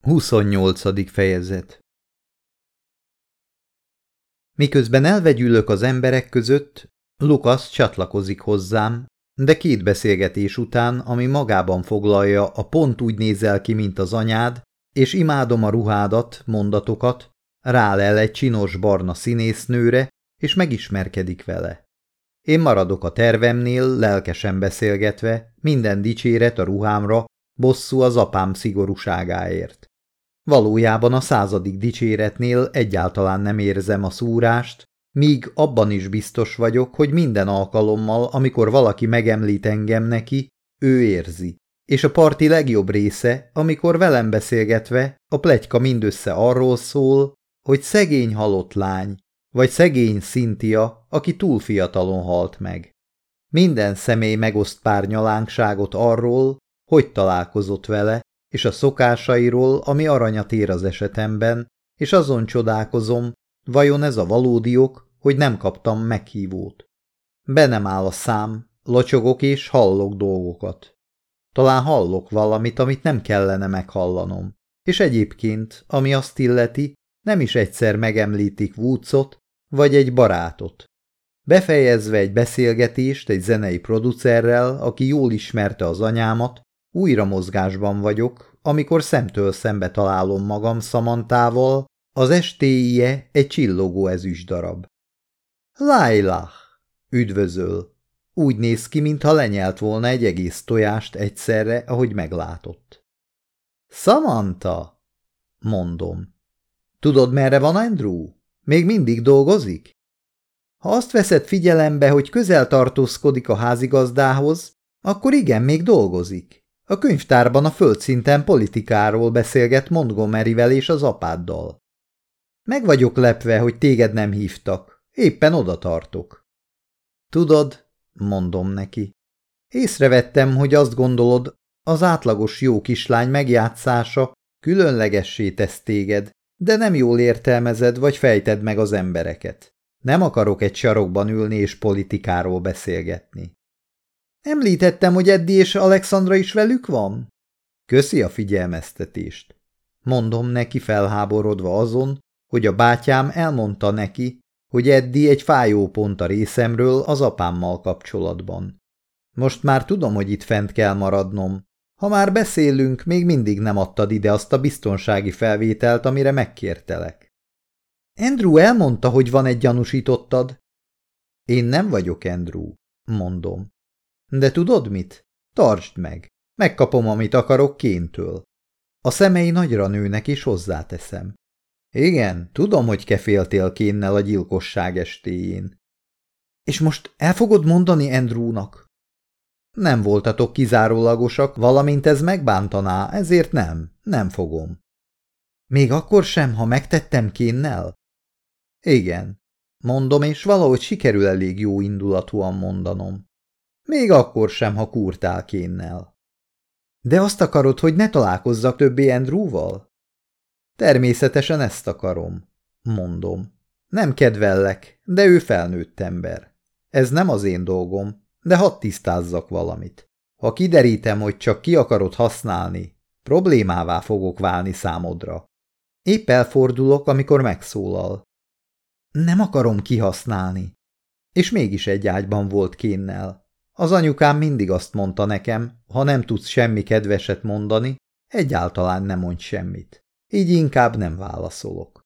28. fejezet Miközben elvegyülök az emberek között, Lukasz csatlakozik hozzám, de két beszélgetés után, ami magában foglalja a pont úgy nézel ki, mint az anyád, és imádom a ruhádat, mondatokat, rálel egy csinos barna színésznőre, és megismerkedik vele. Én maradok a tervemnél, lelkesen beszélgetve, minden dicséret a ruhámra, bosszú az apám szigorúságáért. Valójában a századik dicséretnél egyáltalán nem érzem a szúrást, míg abban is biztos vagyok, hogy minden alkalommal, amikor valaki megemlít engem neki, ő érzi. És a parti legjobb része, amikor velem beszélgetve, a plegyka mindössze arról szól, hogy szegény halott lány, vagy szegény Szintia, aki túl fiatalon halt meg. Minden személy megoszt pár nyalánkságot arról, hogy találkozott vele, és a szokásairól, ami aranyat ér az esetemben, és azon csodálkozom, vajon ez a valódi ok, hogy nem kaptam meghívót. Be nem áll a szám, locsogok és hallok dolgokat. Talán hallok valamit, amit nem kellene meghallanom. És egyébként, ami azt illeti, nem is egyszer megemlítik Woodsot, vagy egy barátot. Befejezve egy beszélgetést egy zenei producerrel, aki jól ismerte az anyámat, újra mozgásban vagyok, amikor szemtől szembe találom magam Szamantával, az estéje egy csillogó ezüst darab. Lailah! Üdvözöl! Úgy néz ki, mintha lenyelt volna egy egész tojást egyszerre, ahogy meglátott. Samantha! Mondom. Tudod, merre van Andrew? Még mindig dolgozik? Ha azt veszed figyelembe, hogy közel tartózkodik a házigazdához, akkor igen, még dolgozik. A könyvtárban a földszinten politikáról beszélget Montgomeryvel és az apáddal. Meg vagyok lepve, hogy téged nem hívtak. Éppen oda tartok. Tudod, mondom neki. Észrevettem, hogy azt gondolod, az átlagos jó kislány megjátszása különlegessé tesz téged, de nem jól értelmezed vagy fejted meg az embereket. Nem akarok egy sarokban ülni és politikáról beszélgetni. Említettem, hogy Eddi és Alexandra is velük van? Köszi a figyelmeztetést. Mondom neki felháborodva azon, hogy a bátyám elmondta neki, hogy Eddi egy fájó pont a részemről az apámmal kapcsolatban. Most már tudom, hogy itt fent kell maradnom, ha már beszélünk, még mindig nem adtad ide azt a biztonsági felvételt, amire megkértelek. Andrew elmondta, hogy van egy gyanúsítottad. Én nem vagyok Andrew, mondom. De tudod mit? Tartsd meg. Megkapom, amit akarok kéntől. A szemei nagyra nőnek, és hozzáteszem. Igen, tudom, hogy keféltél kénnel a gyilkosság estéjén. És most el fogod mondani Andrewnak? Nem voltatok kizárólagosak, valamint ez megbántaná, ezért nem, nem fogom. Még akkor sem, ha megtettem kénnel? Igen, mondom, és valahogy sikerül elég jó indulatúan mondanom. Még akkor sem, ha kurtál kénnel. De azt akarod, hogy ne találkozzak többé Andrewval? Természetesen ezt akarom, mondom. Nem kedvellek, de ő felnőtt ember. Ez nem az én dolgom, de hadd tisztázzak valamit. Ha kiderítem, hogy csak ki akarod használni, problémává fogok válni számodra. Épp elfordulok, amikor megszólal. Nem akarom kihasználni. És mégis egy ágyban volt kénnel. Az anyukám mindig azt mondta nekem, ha nem tudsz semmi kedveset mondani, egyáltalán nem mondj semmit. Így inkább nem válaszolok.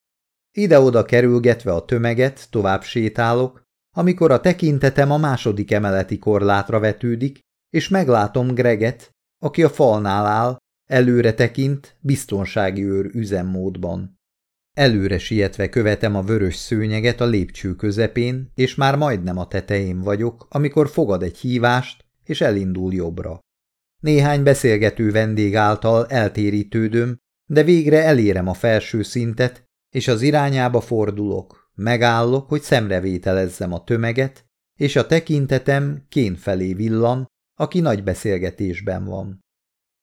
Ide-oda kerülgetve a tömeget, tovább sétálok, amikor a tekintetem a második emeleti korlátra vetődik, és meglátom Greget, aki a falnál áll, előre tekint, biztonsági őr üzemmódban. Előre sietve követem a vörös szőnyeget a lépcső közepén, és már majdnem a tetején vagyok, amikor fogad egy hívást, és elindul jobbra. Néhány beszélgető vendég által eltérítődöm, de végre elérem a felső szintet, és az irányába fordulok, Megállok, hogy szemrevételezzem a tömeget, és a tekintetem kén felé villan, aki nagy beszélgetésben van.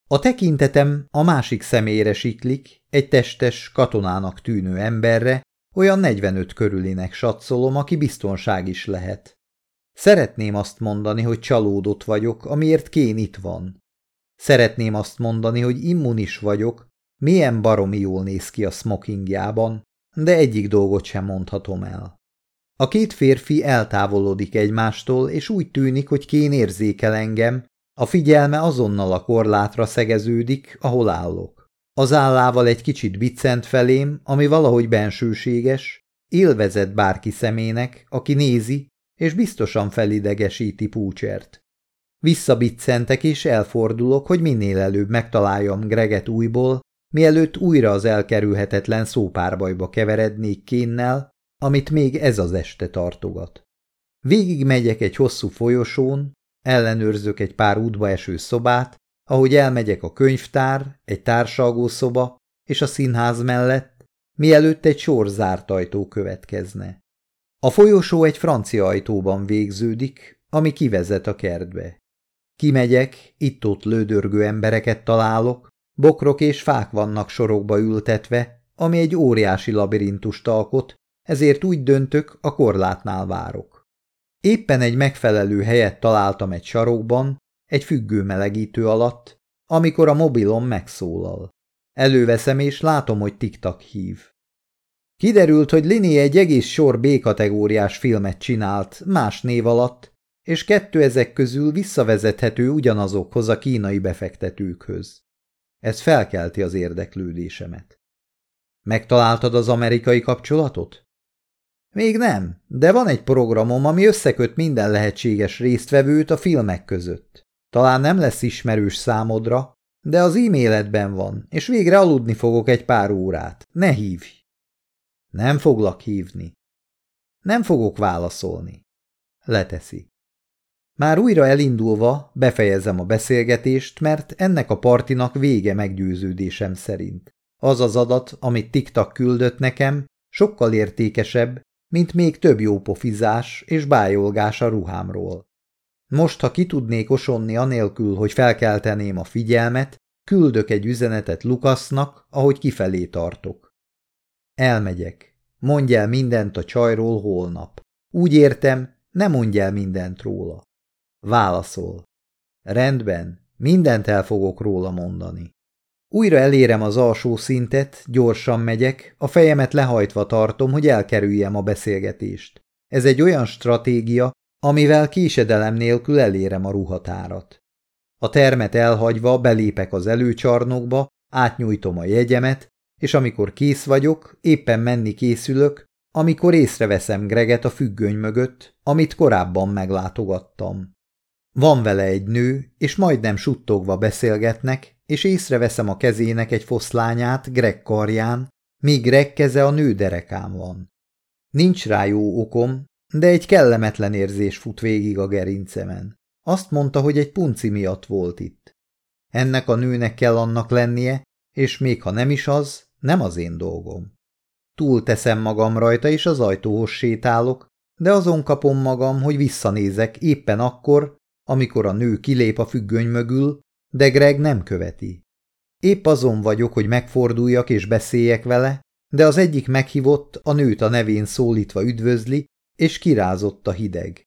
A tekintetem a másik személyre siklik, egy testes, katonának tűnő emberre, olyan 45 körülinek satszolom, aki biztonság is lehet. Szeretném azt mondani, hogy csalódott vagyok, amiért Kén itt van. Szeretném azt mondani, hogy immunis vagyok, Milyen baromi jól néz ki a smokingjában, de egyik dolgot sem mondhatom el. A két férfi eltávolodik egymástól, és úgy tűnik, hogy kén érzékel engem, a figyelme azonnal a korlátra szegeződik, ahol állok. Az állával egy kicsit biccent felém, ami valahogy bensőséges, élvezett bárki szemének, aki nézi, és biztosan felidegesíti Púcsert. Visszabiccentek és elfordulok, hogy minél előbb megtaláljam Greget újból, mielőtt újra az elkerülhetetlen szópárbajba keverednék kénnel, amit még ez az este tartogat. Végig megyek egy hosszú folyosón, ellenőrzök egy pár útba eső szobát, ahogy elmegyek a könyvtár, egy szoba és a színház mellett, mielőtt egy sor zárt ajtó következne. A folyosó egy francia ajtóban végződik, ami kivezet a kertbe. Kimegyek, itt-ott lődörgő embereket találok, bokrok és fák vannak sorokba ültetve, ami egy óriási labirintust alkot, ezért úgy döntök, a korlátnál várok. Éppen egy megfelelő helyet találtam egy sarokban, egy függő melegítő alatt, amikor a mobilom megszólal. Előveszem és látom, hogy tiktak hív. Kiderült, hogy Lini egy egész sor B-kategóriás filmet csinált, más név alatt, és kettő ezek közül visszavezethető ugyanazokhoz a kínai befektetőkhöz. Ez felkelti az érdeklődésemet. Megtaláltad az amerikai kapcsolatot? Még nem, de van egy programom, ami összeköt minden lehetséges résztvevőt a filmek között. Talán nem lesz ismerős számodra, de az e-mailedben van, és végre aludni fogok egy pár órát. Ne hívj! Nem foglak hívni. Nem fogok válaszolni. Leteszi. Már újra elindulva befejezem a beszélgetést, mert ennek a partinak vége meggyőződésem szerint. Az az adat, amit TikTok küldött nekem, sokkal értékesebb, mint még több jópofizás és bájolgás a ruhámról. Most, ha ki tudnék osonni anélkül, hogy felkelteném a figyelmet, küldök egy üzenetet Lukasznak, ahogy kifelé tartok. Elmegyek. Mondj el mindent a csajról holnap. Úgy értem, ne mondj el mindent róla. Válaszol. Rendben, mindent el fogok róla mondani. Újra elérem az alsó szintet, gyorsan megyek, a fejemet lehajtva tartom, hogy elkerüljem a beszélgetést. Ez egy olyan stratégia, amivel késedelem nélkül elérem a ruhatárat. A termet elhagyva belépek az előcsarnokba, átnyújtom a jegyemet, és amikor kész vagyok, éppen menni készülök, amikor észreveszem Greget a függöny mögött, amit korábban meglátogattam. Van vele egy nő, és majdnem suttogva beszélgetnek, és észreveszem a kezének egy foszlányát Greg karján, míg Greg keze a nő derekán van. Nincs rá jó okom, de egy kellemetlen érzés fut végig a gerincemen. Azt mondta, hogy egy punci miatt volt itt. Ennek a nőnek kell annak lennie, és még ha nem is az, nem az én dolgom. Túl teszem magam rajta, és az ajtóhoz sétálok, de azon kapom magam, hogy visszanézek éppen akkor, amikor a nő kilép a függöny mögül, de Greg nem követi. Épp azon vagyok, hogy megforduljak és beszéljek vele, de az egyik meghívott a nőt a nevén szólítva üdvözli, és kirázott a hideg.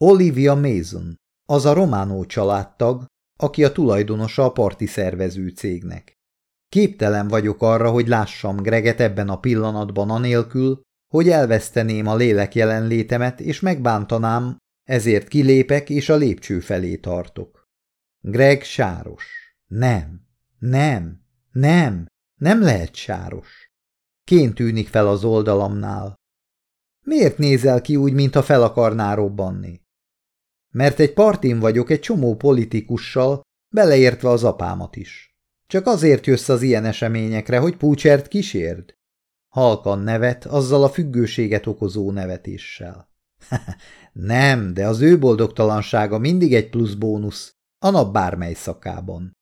Olivia Mason, az a románó családtag, aki a tulajdonosa a parti szervező cégnek. Képtelen vagyok arra, hogy lássam Greget ebben a pillanatban anélkül, hogy elveszteném a lélek jelenlétemet és megbántanám, ezért kilépek és a lépcső felé tartok. Greg sáros. Nem, nem, nem, nem lehet sáros. Ként tűnik fel az oldalamnál. Miért nézel ki úgy, mintha fel akarná robbanni? Mert egy partin vagyok egy csomó politikussal, beleértve az apámat is. Csak azért jössz az ilyen eseményekre, hogy Púcsert kísérd? Halkan nevet, azzal a függőséget okozó nevetéssel. Nem, de az ő boldogtalansága mindig egy plusz bónusz, a nap bármely szakában.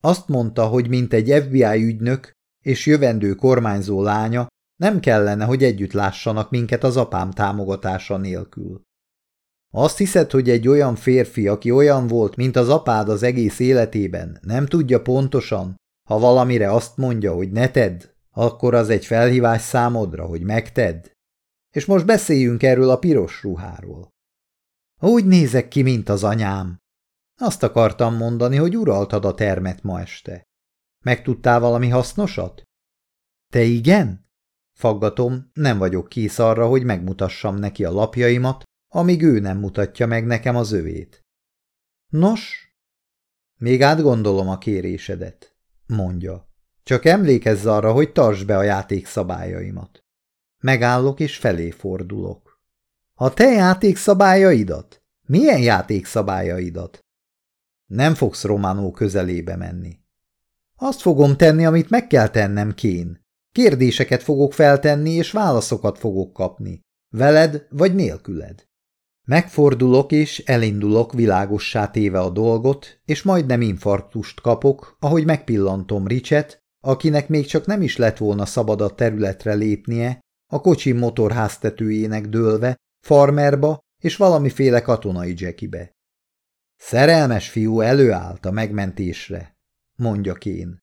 Azt mondta, hogy mint egy FBI ügynök és jövendő kormányzó lánya, nem kellene, hogy együtt lássanak minket az apám támogatása nélkül. Azt hiszed, hogy egy olyan férfi, aki olyan volt, mint az apád az egész életében, nem tudja pontosan, ha valamire azt mondja, hogy ne tedd, akkor az egy felhívás számodra, hogy megtedd? És most beszéljünk erről a piros ruháról. Úgy nézek ki, mint az anyám. Azt akartam mondani, hogy uraltad a termet ma este. Megtudtál valami hasznosat? Te igen? Faggatom, nem vagyok kész arra, hogy megmutassam neki a lapjaimat, amíg ő nem mutatja meg nekem az övét. Nos? Még átgondolom a kérésedet, mondja. Csak emlékezz arra, hogy tartsd be a játék szabályaimat. Megállok és felé fordulok. A te játékszabályaidat? Milyen játékszabályaidat? Nem fogsz Románó közelébe menni. Azt fogom tenni, amit meg kell tennem, Kén. Kérdéseket fogok feltenni, és válaszokat fogok kapni. Veled vagy nélküled. Megfordulok és elindulok világossá téve a dolgot, és majdnem infarktust kapok, ahogy megpillantom Ricset, akinek még csak nem is lett volna szabad a területre lépnie, a kocsi motorháztetőjének dőlve, farmerba és valamiféle katonai jackibe. Szerelmes fiú előállt a megmentésre, mondja Kén.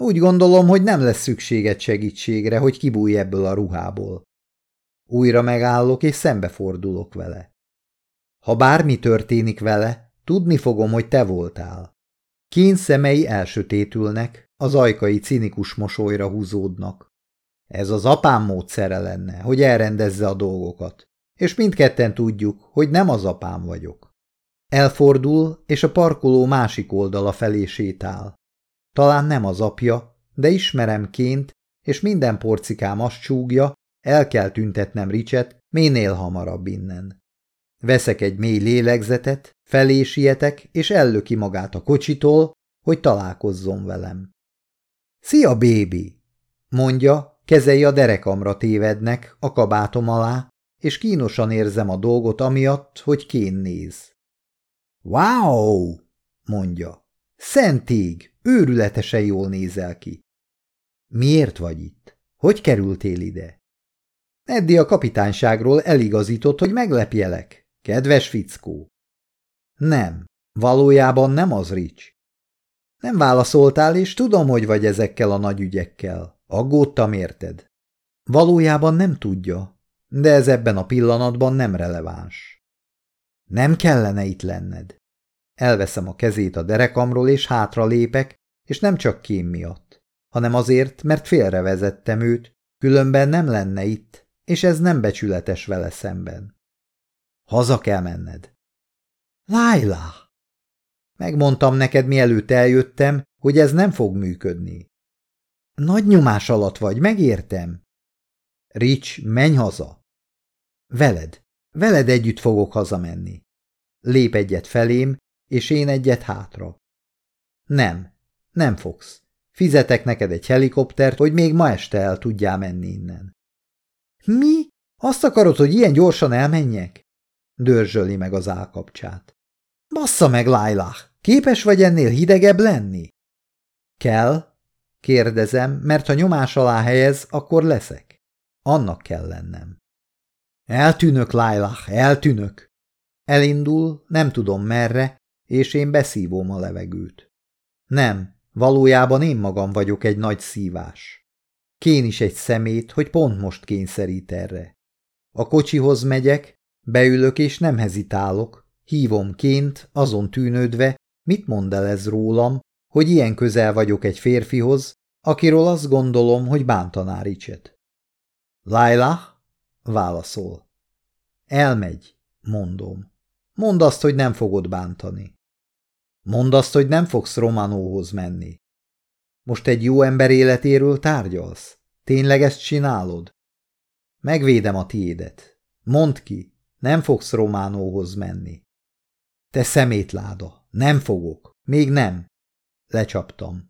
Úgy gondolom, hogy nem lesz szükséged segítségre, hogy kibújj ebből a ruhából. Újra megállok, és szembefordulok vele. Ha bármi történik vele, tudni fogom, hogy te voltál. Kén szemei elsötétülnek, az ajkai cinikus mosolyra húzódnak. Ez az apám módszere lenne, hogy elrendezze a dolgokat, és mindketten tudjuk, hogy nem az apám vagyok. Elfordul, és a parkoló másik oldala felé sétál. Talán nem az apja, de ismeremként, és minden porcikám azt csúgja, el kell tüntetnem Ricset minél hamarabb innen. Veszek egy mély lélegzetet, felé sietek, és ellöki magát a kocsitól, hogy találkozzon velem. Szia, bébi! mondja, kezei a derekamra tévednek, a kabátom alá, és kínosan érzem a dolgot amiatt, hogy kén néz. Wow! mondja. Szentig, őrületesen jól nézel ki. Miért vagy itt? Hogy kerültél ide? Eddi a kapitányságról eligazított, hogy meglepjelek. Kedves fickó. Nem, valójában nem az, Rich. Nem válaszoltál, és tudom, hogy vagy ezekkel a nagy ügyekkel. Aggódtam, érted? Valójában nem tudja, de ez ebben a pillanatban nem releváns. Nem kellene itt lenned. Elveszem a kezét a derekamról, és hátra lépek, és nem csak kém miatt, hanem azért, mert félrevezettem őt, különben nem lenne itt, és ez nem becsületes vele szemben. Haza kell menned. Lájlá! Megmondtam neked, mielőtt eljöttem, hogy ez nem fog működni. Nagy nyomás alatt vagy, megértem. Rich, menj haza. Veled. Veled együtt fogok hazamenni. Lép egyet felém, és én egyet hátra. Nem, nem fogsz. Fizetek neked egy helikoptert, hogy még ma este el tudjál menni innen. Mi? Azt akarod, hogy ilyen gyorsan elmenjek? Dörzsöli meg az állkapcsát. Bassza meg, Lailah! Képes vagy ennél hidegebb lenni? Kell? Kérdezem, mert ha nyomás alá helyez, akkor leszek. Annak kell lennem. Eltűnök, Lailah, eltűnök. Elindul, nem tudom merre, és én beszívom a levegőt. Nem, valójában én magam vagyok egy nagy szívás. Kén is egy szemét, hogy pont most kényszerít erre. A kocsihoz megyek, beülök és nem hezitálok, hívom ként, azon tűnődve, mit mond el ez rólam, hogy ilyen közel vagyok egy férfihoz, akiről azt gondolom, hogy bántaná Ricset. Laila? válaszol. Elmegy, mondom. Mondd azt, hogy nem fogod bántani. Mondd azt, hogy nem fogsz Romanóhoz menni. Most egy jó ember életéről tárgyalsz? Tényleg ezt csinálod? Megvédem a tiédet. Mondd ki, nem fogsz Románóhoz menni. Te szemétláda, nem fogok, még nem. Lecsaptam.